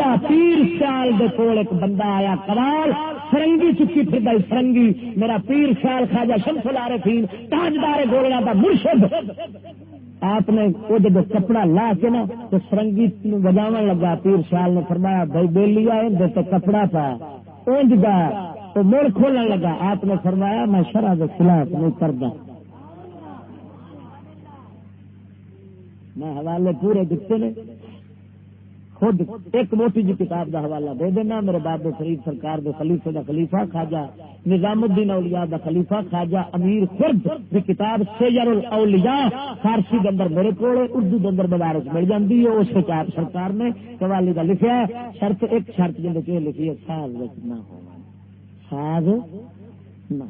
خواجہ پیر سیال دے کول ایک بندہ آیا کمال فرنگی چکی پھر گئی فرنگی، میرا پیر سیال خواجہ شمس لارے العارفین، تاجدار گولڑا دا مرشد۔ آپ نے وہ جب کپڑا لا کے نا، تو فرنگی بجا لگا، پیر سیال نے فرمایا، بھائی بے لیا تو کپڑا پا۔ اونج گا تو مڑ کھولنے لگا۔ آپ نے فرمایا، میں شرح کے خلاف نہیں کرتا میں حوالے پورے دیتے نے۔ خود ایک موٹی جی کتاب دا حوالہ دے دینا، میرے باب فرید سرکار دے خلیفے دا خلیفہ خواجہ نظام الدین اولیاء دا خلیفہ خواجہ، امیر خرد دی کتاب سیجر الاولیاء فارسی دے اندر میرے کو اردو دے اندر بازار مل جاتی ہے، اس کتاب سرکار نے قوالی دا لکھا ہے۔ شرط ایک شرط جن کے لکھی ہے، ساز نہ ہو۔ ساز نہ